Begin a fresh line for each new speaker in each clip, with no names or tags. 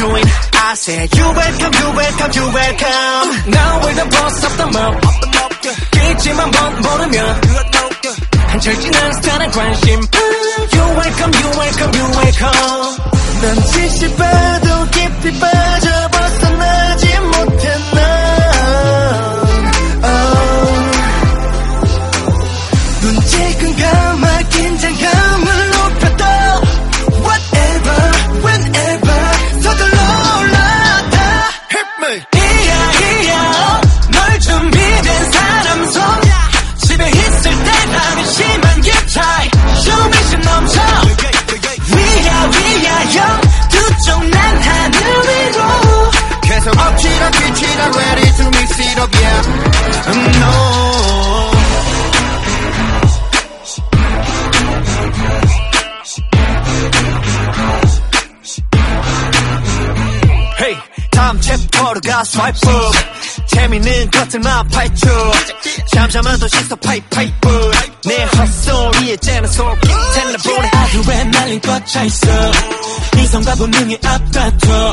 I said you welcome, you welcome, you welcome
Now we're the boss of the mob 길지만 번보르면 한철 지난 스타는 관심 You welcome, you welcome, you welcome
넌지 not ready to mix it up yet. Mm, no. Hey, 다음 챕터로 가 s w i p 재밌는 것들만 파헤쳐. 잠잠한 도시서 파이파이브. 내 헛소리에 째는 소리. 쟤는 보내.
아주 왜 날린 꽉차 있어. 이성과 본능이 앞다퉈.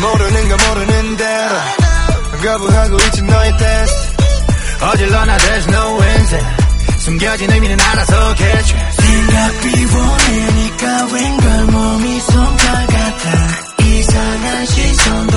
모르는 거 모르는 대로 거부하고 있진 너의 테스트 어질러 나 there's no reason 숨겨진 의미는 알아서 catch 생각이 원해니까 웬걸 몸이 손가같아 이상한 시선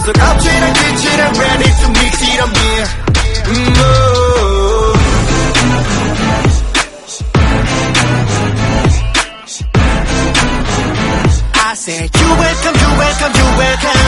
계속 아침에 빛이랑 ready to mix it on me mm I said you welcome, you welcome, you welcome